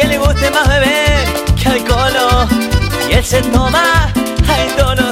que le guste más beber que alcohol. Y él se toma a tono